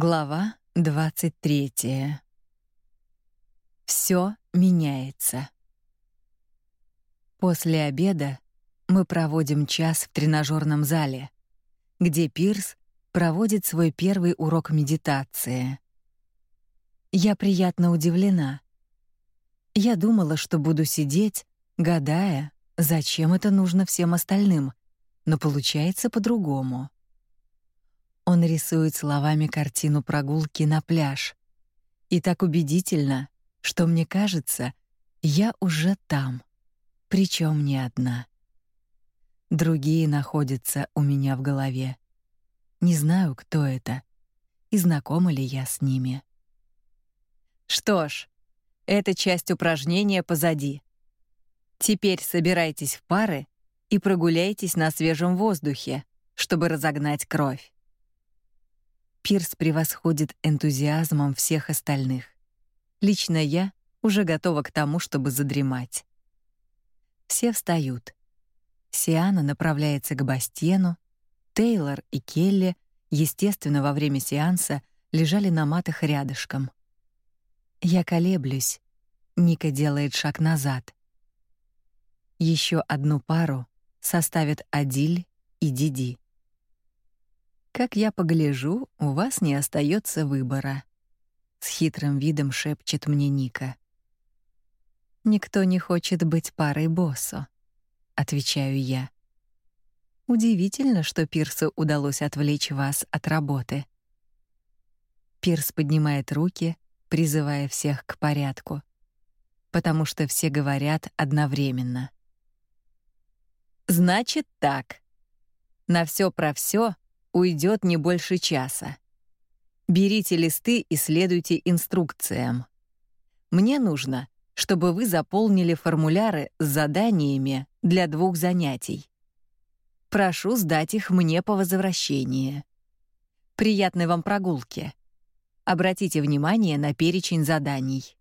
Глава 23. Все меняется. После обеда мы проводим час в тренажерном зале, где Пирс проводит свой первый урок медитации. Я приятно удивлена. Я думала, что буду сидеть, гадая, зачем это нужно всем остальным, но получается по-другому. Он рисует словами картину прогулки на пляж. И так убедительно, что мне кажется, я уже там, причем не одна. Другие находятся у меня в голове. Не знаю, кто это и знакома ли я с ними. Что ж, эта часть упражнения позади. Теперь собирайтесь в пары и прогуляйтесь на свежем воздухе, чтобы разогнать кровь. Пирс превосходит энтузиазмом всех остальных. Лично я уже готова к тому, чтобы задремать. Все встают. Сиана направляется к Бастену, Тейлор и Келли, естественно, во время сеанса лежали на матах рядышком. Я колеблюсь. Ника делает шаг назад. Еще одну пару составят Адиль и Диди. Как я погляжу, у вас не остается выбора, с хитрым видом шепчет мне Ника. Никто не хочет быть парой боссу, отвечаю я. Удивительно, что Пирсу удалось отвлечь вас от работы. Пирс поднимает руки, призывая всех к порядку, потому что все говорят одновременно. Значит так. На все про все уйдет не больше часа. Берите листы и следуйте инструкциям. Мне нужно, чтобы вы заполнили формуляры с заданиями для двух занятий. Прошу сдать их мне по возвращении. Приятной вам прогулки. Обратите внимание на перечень заданий.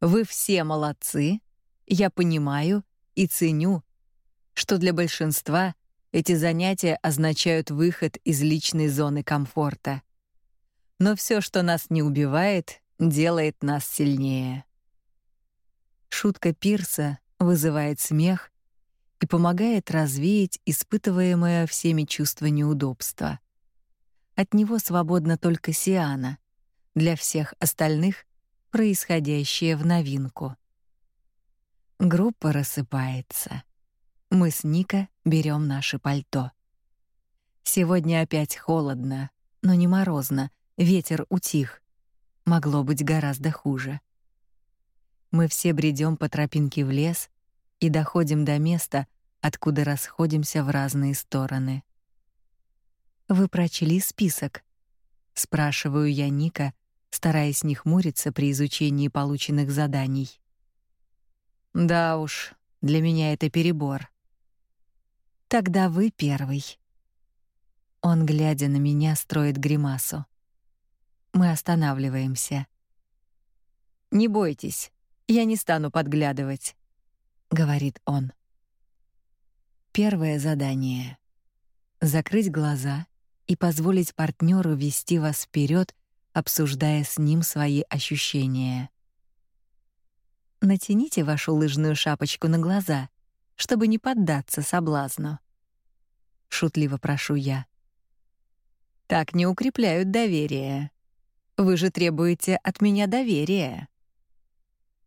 Вы все молодцы. Я понимаю и ценю, что для большинства эти занятия означают выход из личной зоны комфорта. Но все, что нас не убивает, делает нас сильнее. Шутка Пирса вызывает смех и помогает развеять испытываемое всеми чувство неудобства. От него свободна только Сиана, для всех остальных происходящее в новинку. Группа рассыпается. Мы с Ника берем наше пальто. Сегодня опять холодно, но не морозно, ветер утих. Могло быть гораздо хуже. Мы все бредем по тропинке в лес и доходим до места, откуда расходимся в разные стороны. Вы прочли список? спрашиваю я Ника, стараясь не хмуриться при изучении полученных заданий. Да уж, для меня это перебор. Тогда вы первый. Он, глядя на меня, строит гримасу. Мы останавливаемся. Не бойтесь, я не стану подглядывать, говорит он. Первое задание закрыть глаза и позволить партнеру вести вас вперед, обсуждая с ним свои ощущения. Натяните вашу лыжную шапочку на глаза чтобы не поддаться соблазну. Шутливо прошу я. Так не укрепляют доверие. Вы же требуете от меня доверия.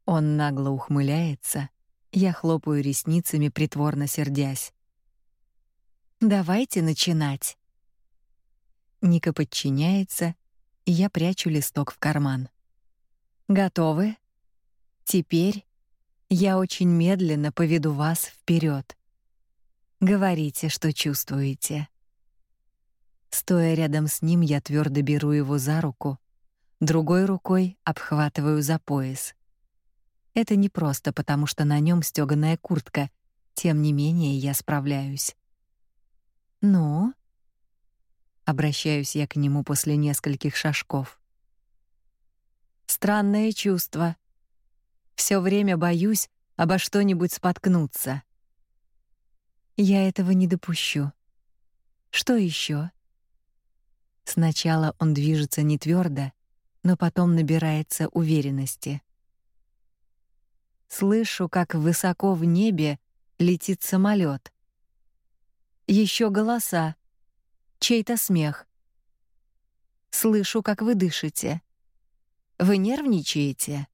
Он нагло ухмыляется. Я хлопаю ресницами, притворно сердясь. Давайте начинать. Ника подчиняется, и я прячу листок в карман. Готовы? Теперь я очень медленно поведу вас вперед. Говорите, что чувствуете. Стоя рядом с ним, я твердо беру его за руку, другой рукой обхватываю за пояс. Это не просто потому, что на нем стёганая куртка, тем не менее я справляюсь. Ну, обращаюсь я к нему после нескольких шажков. Странное чувство. Все время боюсь обо что-нибудь споткнуться. Я этого не допущу. Что еще? Сначала он движется не твердо, но потом набирается уверенности. Слышу, как высоко в небе летит самолет. Еще голоса, чей-то смех. Слышу, как вы дышите. Вы нервничаете?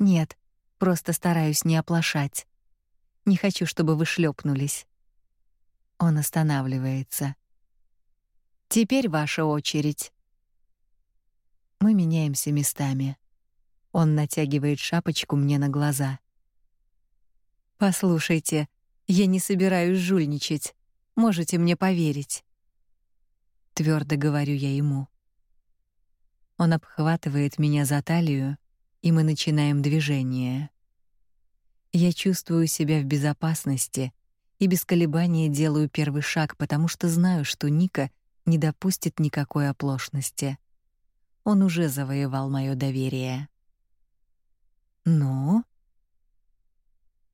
Нет, просто стараюсь не оплошать. Не хочу, чтобы вы шлепнулись. Он останавливается. Теперь ваша очередь. Мы меняемся местами. Он натягивает шапочку мне на глаза. Послушайте, я не собираюсь жульничать. Можете мне поверить. Твердо говорю я ему. Он обхватывает меня за талию, и мы начинаем движение. Я чувствую себя в безопасности и без колебания делаю первый шаг, потому что знаю, что Ника не допустит никакой оплошности. Он уже завоевал мое доверие. Ну,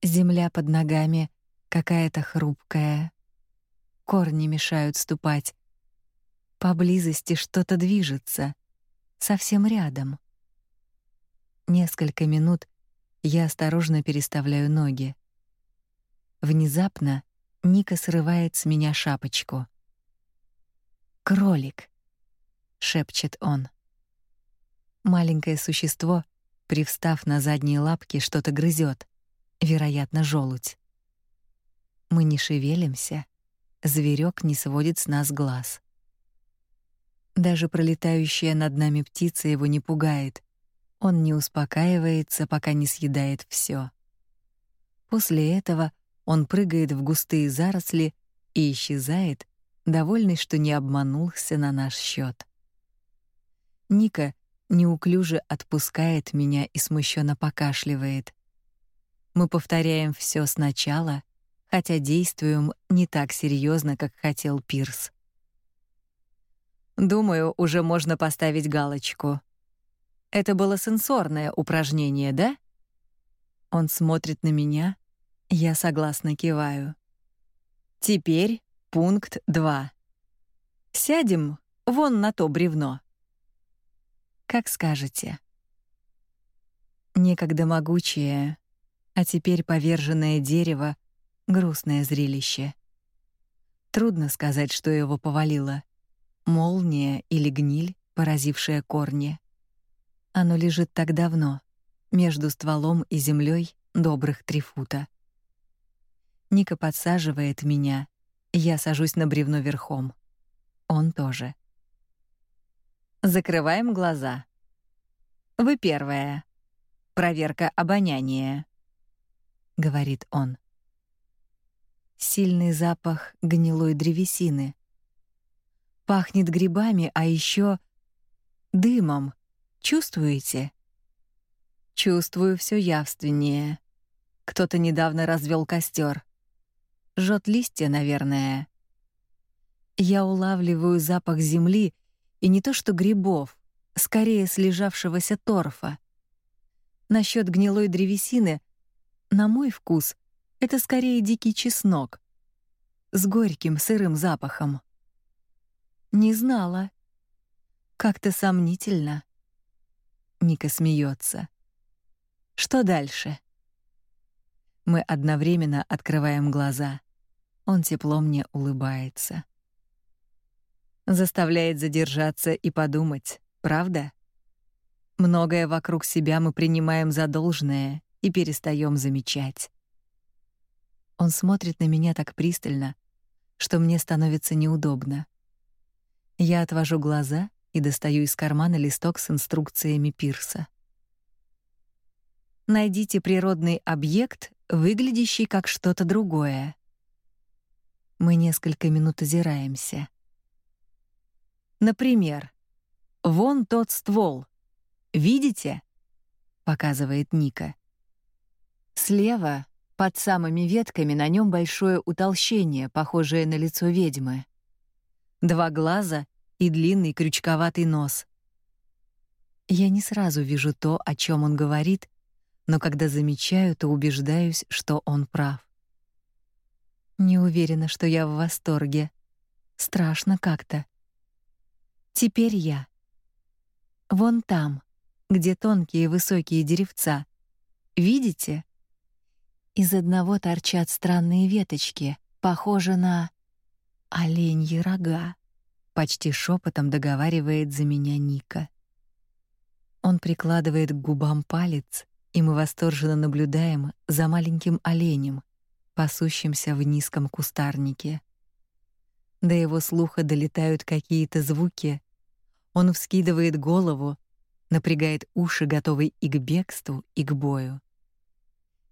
земля под ногами какая-то хрупкая. Корни мешают ступать. Поблизости что-то движется, совсем рядом. Несколько минут я осторожно переставляю ноги. Внезапно Ника срывает с меня шапочку. Кролик, шепчет он. Маленькое существо, привстав на задние лапки, что-то грызет, вероятно, желудь. Мы не шевелимся, зверек не сводит с нас глаз. Даже пролетающая над нами птица его не пугает. Он не успокаивается, пока не съедает все. После этого он прыгает в густые заросли и исчезает, довольный, что не обманулся на наш счет. Ника неуклюже отпускает меня и смущенно покашливает. Мы повторяем все сначала, хотя действуем не так серьезно, как хотел Пирс. Думаю, уже можно поставить галочку. Это было сенсорное упражнение, да? Он смотрит на меня, я согласно киваю. Теперь пункт 2. Сядем вон на то бревно. Как скажете. Некогда могучее, а теперь поверженное дерево грустное зрелище. Трудно сказать, что его повалило. Молния или гниль, поразившая корни. Оно лежит так давно, между стволом и землей добрых три фута. Ника подсаживает меня, я сажусь на бревно верхом. Он тоже. Закрываем глаза. Вы первая. Проверка обоняния, говорит он. Сильный запах гнилой древесины. Пахнет грибами, а еще дымом. Чувствуете? Чувствую все явственнее. Кто-то недавно развел костер. Жжет листья, наверное. Я улавливаю запах земли и не то что грибов, скорее слежавшегося торфа. Насчет гнилой древесины, на мой вкус, это скорее дикий чеснок с горьким сырым запахом. Не знала. Как-то сомнительно. Ника смеется. Что дальше? Мы одновременно открываем глаза. Он тепло мне улыбается. Заставляет задержаться и подумать, правда? Многое вокруг себя мы принимаем за должное и перестаем замечать. Он смотрит на меня так пристально, что мне становится неудобно. Я отвожу глаза и достаю из кармана листок с инструкциями Пирса. Найдите природный объект, выглядящий как что-то другое. Мы несколько минут озираемся. Например, вон тот ствол. Видите? показывает Ника. Слева, под самыми ветками, на нем большое утолщение, похожее на лицо ведьмы. Два глаза и длинный крючковатый нос. Я не сразу вижу то, о чем он говорит, но когда замечаю, то убеждаюсь, что он прав. Не уверена, что я в восторге. Страшно как-то. Теперь я. Вон там, где тонкие высокие деревца. Видите? Из одного торчат странные веточки, похожие на оленьи рога. Почти шепотом договаривает за меня Ника. Он прикладывает к губам палец, и мы восторженно наблюдаем за маленьким оленем, пасущимся в низком кустарнике. До его слуха долетают какие-то звуки. Он вскидывает голову, напрягает уши, готовый и к бегству, и к бою.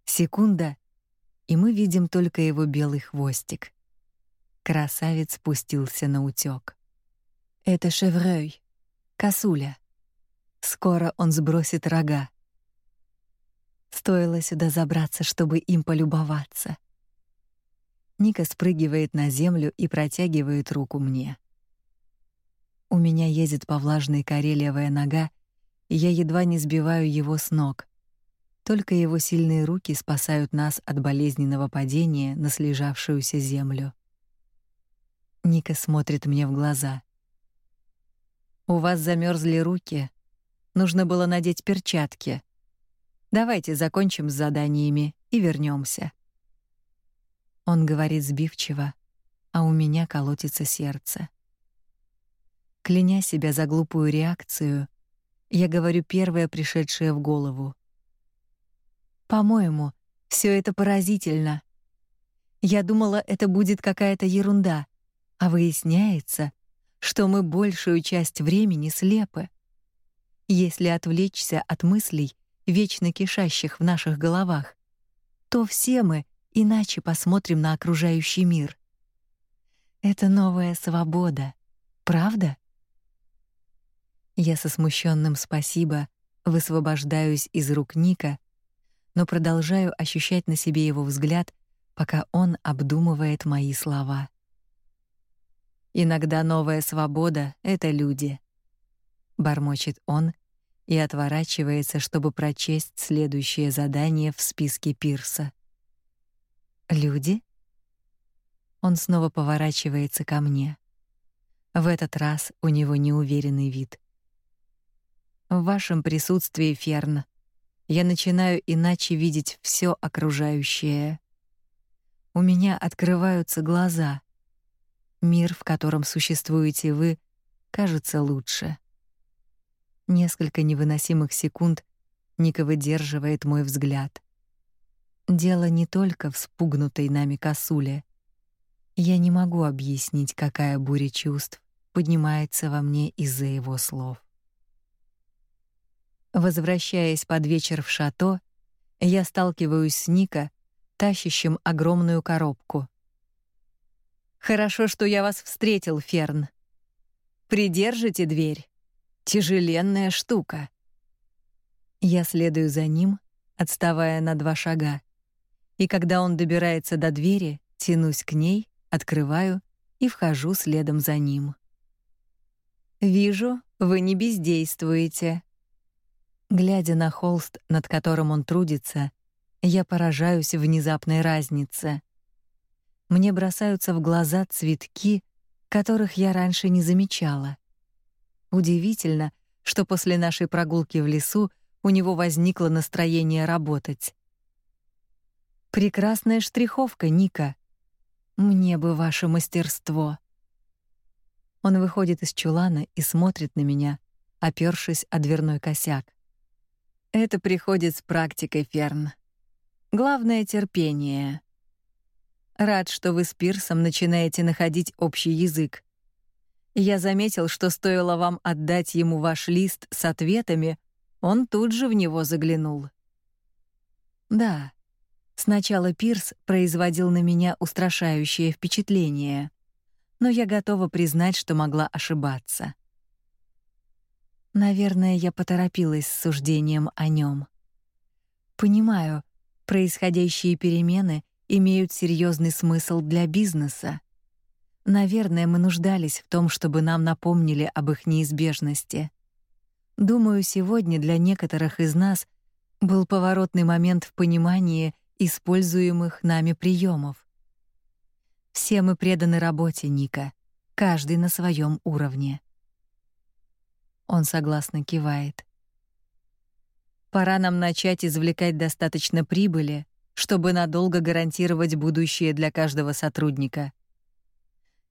Секунда, и мы видим только его белый хвостик. Красавец спустился на утёк. Это шеврёй, косуля. Скоро он сбросит рога. Стоило сюда забраться, чтобы им полюбоваться. Ника спрыгивает на землю и протягивает руку мне. У меня ездит по влажной коре левая нога, и я едва не сбиваю его с ног. Только его сильные руки спасают нас от болезненного падения на слежавшуюся землю. Ника смотрит мне в глаза. У вас замерзли руки. Нужно было надеть перчатки. Давайте закончим с заданиями и вернемся. Он говорит сбивчиво, а у меня колотится сердце. Кляня себя за глупую реакцию, я говорю первое пришедшее в голову. По-моему, все это поразительно. Я думала, это будет какая-то ерунда, а выясняется, что мы большую часть времени слепы. Если отвлечься от мыслей, вечно кишащих в наших головах, то все мы иначе посмотрим на окружающий мир. Это новая свобода, правда? Я со смущенным спасибо высвобождаюсь из рук Ника но продолжаю ощущать на себе его взгляд, пока он обдумывает мои слова. Иногда новая свобода это люди, бормочет он и отворачивается, чтобы прочесть следующее задание в списке Пирса. Люди? Он снова поворачивается ко мне. В этот раз у него неуверенный вид. В вашем присутствии, Ферн, я начинаю иначе видеть все окружающее. У меня открываются глаза. Мир, в котором существуете вы, кажется лучше. Несколько невыносимых секунд Ника выдерживает мой взгляд. Дело не только в спугнутой нами косуле. Я не могу объяснить, какая буря чувств поднимается во мне из-за его слов. Возвращаясь под вечер в шато, я сталкиваюсь с Ника, тащащим огромную коробку. Хорошо, что я вас встретил, Ферн. Придержите дверь. Тяжеленная штука. Я следую за ним, отставая на два шага. И когда он добирается до двери, тянусь к ней, открываю и вхожу следом за ним. Вижу, вы не бездействуете, Глядя на холст, над которым он трудится, я поражаюсь внезапной разнице. Мне бросаются в глаза цветки, которых я раньше не замечала. Удивительно, что после нашей прогулки в лесу у него возникло настроение работать. Прекрасная штриховка, Ника. Мне бы ваше мастерство. Он выходит из чулана и смотрит на меня, опёршись о дверной косяк. Это приходит с практикой, Ферн. Главное терпение. Рад, что вы с Пирсом начинаете находить общий язык. Я заметил, что стоило вам отдать ему ваш лист с ответами, он тут же в него заглянул. Да. Сначала Пирс производил на меня устрашающее впечатление, но я готова признать, что могла ошибаться. Наверное, я поторопилась с суждением о нем. Понимаю, происходящие перемены имеют серьезный смысл для бизнеса. Наверное, мы нуждались в том, чтобы нам напомнили об их неизбежности. Думаю, сегодня для некоторых из нас был поворотный момент в понимании используемых нами приемов. Все мы преданы работе, Ника, каждый на своем уровне. Он согласно кивает. Пора нам начать извлекать достаточно прибыли, чтобы надолго гарантировать будущее для каждого сотрудника.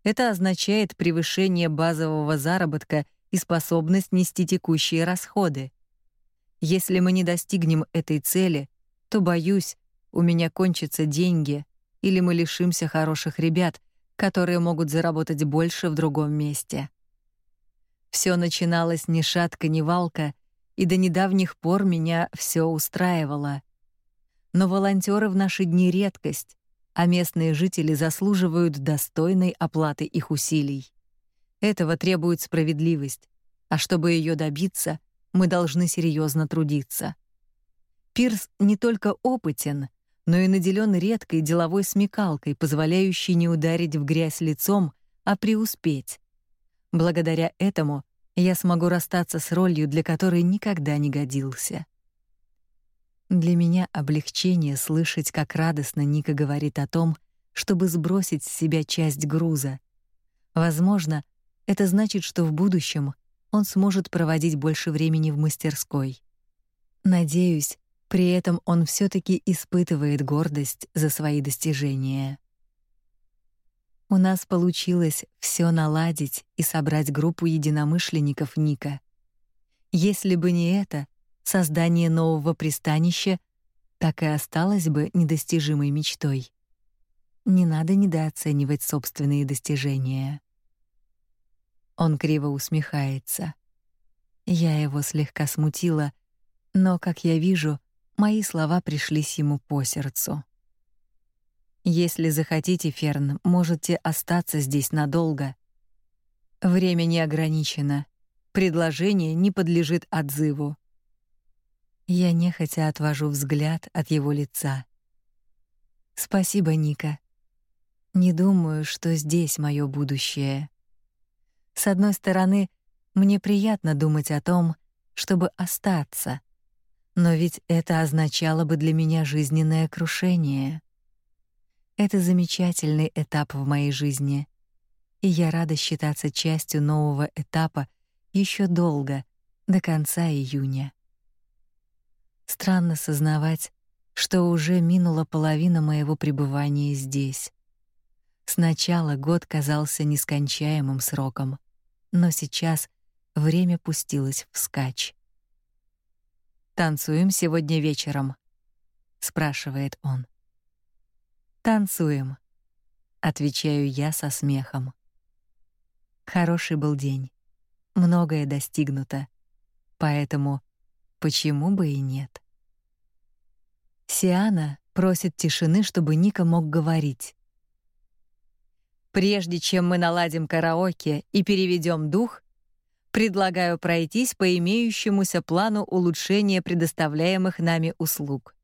Это означает превышение базового заработка и способность нести текущие расходы. Если мы не достигнем этой цели, то боюсь, у меня кончатся деньги или мы лишимся хороших ребят, которые могут заработать больше в другом месте. Все начиналось ни шатка, ни валка, и до недавних пор меня все устраивало. Но волонтеры в наши дни редкость, а местные жители заслуживают достойной оплаты их усилий. Этого требует справедливость, а чтобы ее добиться, мы должны серьезно трудиться. Пирс не только опытен, но и наделен редкой деловой смекалкой, позволяющей не ударить в грязь лицом, а преуспеть. Благодаря этому я смогу расстаться с ролью, для которой никогда не годился. Для меня облегчение слышать, как радостно Ника говорит о том, чтобы сбросить с себя часть груза. Возможно, это значит, что в будущем он сможет проводить больше времени в мастерской. Надеюсь, при этом он все таки испытывает гордость за свои достижения. У нас получилось все наладить и собрать группу единомышленников Ника. Если бы не это, создание нового пристанища так и осталось бы недостижимой мечтой. Не надо недооценивать собственные достижения. Он криво усмехается. Я его слегка смутила, но, как я вижу, Мои слова пришлись ему по сердцу. Если захотите, Ферн, можете остаться здесь надолго. Время не ограничено. Предложение не подлежит отзыву. Я нехотя отвожу взгляд от его лица. Спасибо, Ника. Не думаю, что здесь мое будущее. С одной стороны, мне приятно думать о том, чтобы остаться — но ведь это означало бы для меня жизненное крушение. Это замечательный этап в моей жизни, и я рада считаться частью нового этапа еще долго, до конца июня. Странно сознавать, что уже минула половина моего пребывания здесь. Сначала год казался нескончаемым сроком, но сейчас время пустилось вскачь. Танцуем сегодня вечером, спрашивает он. Танцуем, отвечаю я со смехом. Хороший был день. Многое достигнуто. Поэтому почему бы и нет? Сиана просит тишины, чтобы Ника мог говорить. Прежде чем мы наладим караоке и переведем дух, Предлагаю пройтись по имеющемуся плану улучшения предоставляемых нами услуг.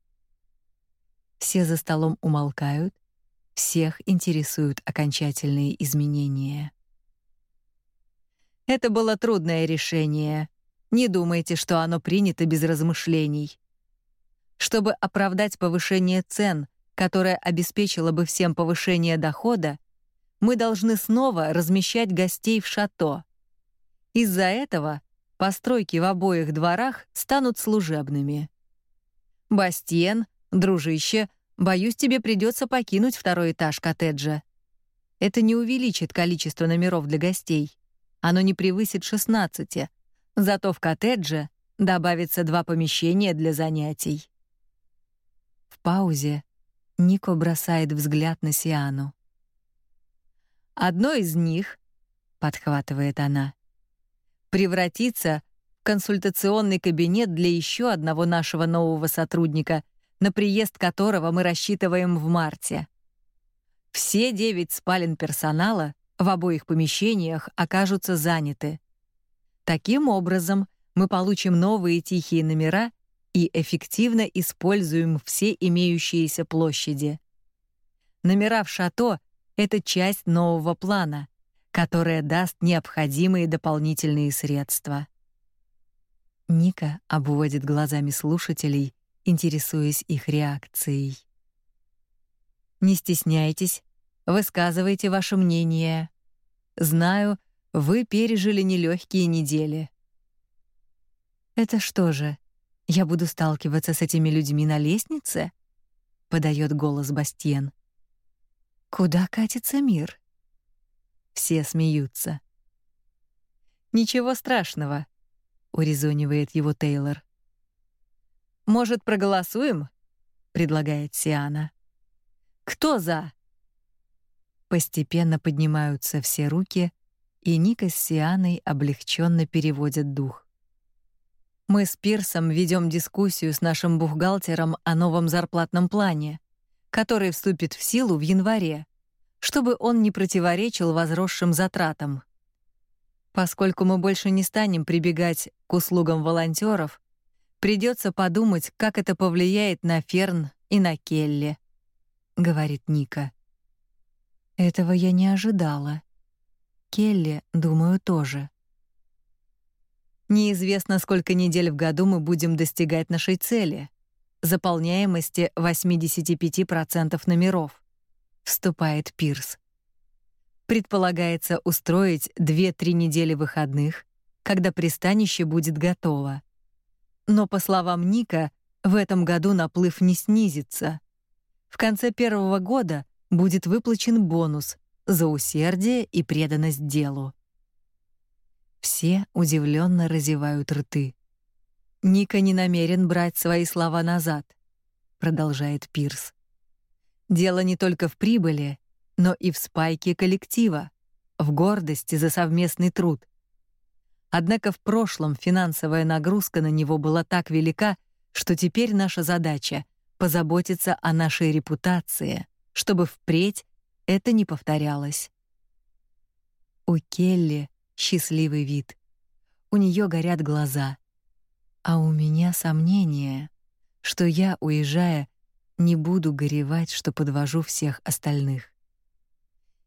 Все за столом умолкают, всех интересуют окончательные изменения. Это было трудное решение. Не думайте, что оно принято без размышлений. Чтобы оправдать повышение цен, которое обеспечило бы всем повышение дохода, мы должны снова размещать гостей в шато. Из-за этого постройки в обоих дворах станут служебными. Бастиен, дружище, боюсь, тебе придется покинуть второй этаж коттеджа. Это не увеличит количество номеров для гостей. Оно не превысит 16. Зато в коттедже добавится два помещения для занятий. В паузе Нико бросает взгляд на Сиану. Одно из них, подхватывает она, превратиться в консультационный кабинет для еще одного нашего нового сотрудника, на приезд которого мы рассчитываем в марте. Все девять спален персонала в обоих помещениях окажутся заняты. Таким образом, мы получим новые тихие номера и эффективно используем все имеющиеся площади. Номера в шато — это часть нового плана — которая даст необходимые дополнительные средства. Ника обводит глазами слушателей, интересуясь их реакцией. Не стесняйтесь, высказывайте ваше мнение. Знаю, вы пережили нелегкие недели. Это что же, я буду сталкиваться с этими людьми на лестнице? подает голос Бастиен. Куда катится мир? Все смеются. Ничего страшного, урезонивает его Тейлор. Может, проголосуем? предлагает Сиана. Кто за? Постепенно поднимаются все руки, и Ника с Сианой облегченно переводят дух. Мы с Пирсом ведем дискуссию с нашим бухгалтером о новом зарплатном плане, который вступит в силу в январе, чтобы он не противоречил возросшим затратам. Поскольку мы больше не станем прибегать к услугам волонтеров, придется подумать, как это повлияет на Ферн и на Келли, говорит Ника. Этого я не ожидала. Келли, думаю, тоже. Неизвестно, сколько недель в году мы будем достигать нашей цели заполняемости 85% номеров. Вступает Пирс. Предполагается устроить 2-3 недели выходных, когда пристанище будет готово. Но по словам Ника, в этом году наплыв не снизится. В конце первого года будет выплачен бонус за усердие и преданность делу. Все удивленно разевают рты. Ника не намерен брать свои слова назад, продолжает Пирс. Дело не только в прибыли, но и в спайке коллектива, в гордости за совместный труд. Однако в прошлом финансовая нагрузка на него была так велика, что теперь наша задача позаботиться о нашей репутации, чтобы впредь это не повторялось. У Келли счастливый вид. У нее горят глаза. А у меня сомнение, что я, уезжая, не буду горевать, что подвожу всех остальных.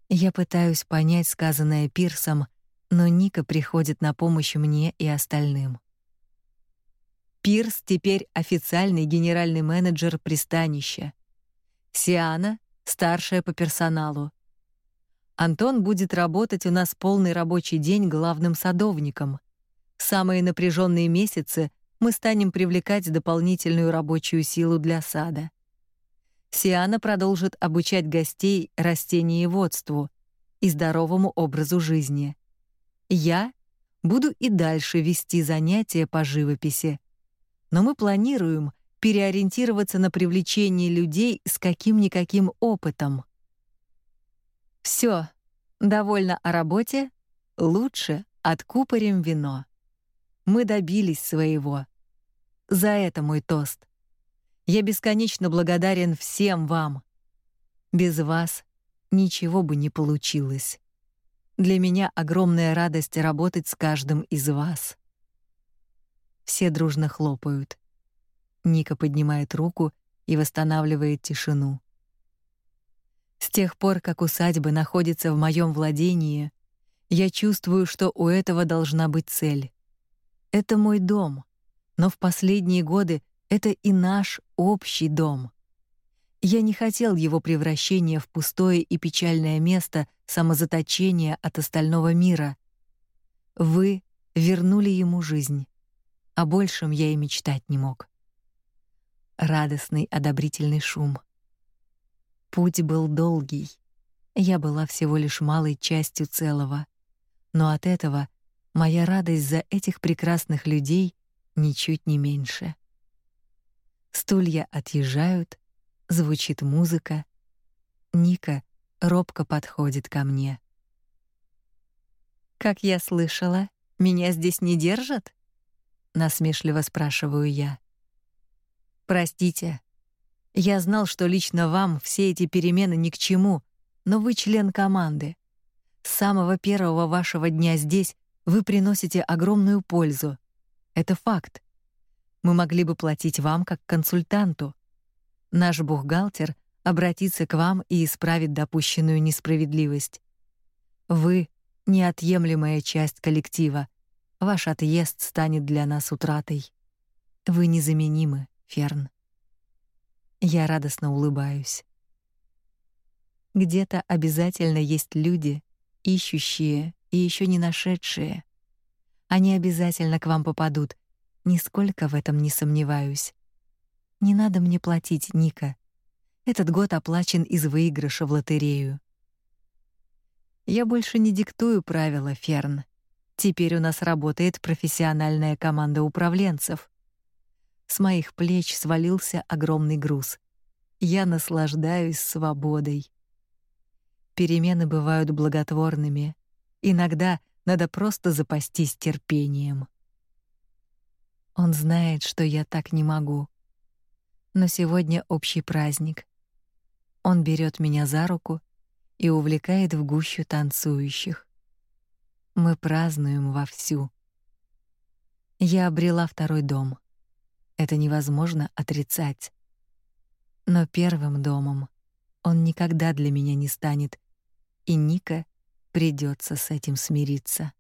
Я пытаюсь понять сказанное Пирсом, но Ника приходит на помощь мне и остальным. Пирс теперь официальный генеральный менеджер пристанища. Сиана старшая по персоналу. Антон будет работать у нас полный рабочий день главным садовником. В самые напряженные месяцы мы станем привлекать дополнительную рабочую силу для сада. Сиана продолжит обучать гостей растениеводству и здоровому образу жизни. Я буду и дальше вести занятия по живописи. Но мы планируем переориентироваться на привлечение людей с каким-никаким опытом. Все, довольно о работе, лучше откупорим вино. Мы добились своего. За это мой тост. Я бесконечно благодарен всем вам. Без вас ничего бы не получилось. Для меня огромная радость работать с каждым из вас. Все дружно хлопают. Ника поднимает руку и восстанавливает тишину. С тех пор, как усадьба находится в моем владении, я чувствую, что у этого должна быть цель. Это мой дом, но в последние годы это и наш общий дом. Я не хотел его превращения в пустое и печальное место самозаточения от остального мира. Вы вернули ему жизнь. О большем я и мечтать не мог радостный одобрительный шум. Путь был долгий. Я была всего лишь малой частью целого. Но от этого моя радость за этих прекрасных людей ничуть не меньше. Стулья отъезжают, звучит музыка. Ника робко подходит ко мне. Как я слышала, меня здесь не держат? насмешливо спрашиваю я. Простите. Я знал, что лично вам все эти перемены ни к чему, но вы член команды. С самого первого вашего дня здесь вы приносите огромную пользу. Это факт. Мы могли бы платить вам как консультанту. Наш бухгалтер обратится к вам и исправит допущенную несправедливость. Вы неотъемлемая часть коллектива. Ваш отъезд станет для нас утратой. Вы незаменимы. Ферн. Я радостно улыбаюсь. Где-то обязательно есть люди, ищущие и еще не нашедшие. Они обязательно к вам попадут, Нисколько в этом не сомневаюсь. Не надо мне платить, Ника. Этот год оплачен из выигрыша в лотерею. Я больше не диктую правила, Ферн. Теперь у нас работает профессиональная команда управленцев. С моих плеч свалился огромный груз. Я наслаждаюсь свободой. Перемены бывают благотворными. Иногда надо просто запастись терпением. Он знает, что я так не могу. Но сегодня общий праздник. Он берет меня за руку и увлекает в гущу танцующих. Мы празднуем вовсю. Я обрела второй дом. Это невозможно отрицать. Но первым домом он никогда для меня не станет, и Ника придется с этим смириться.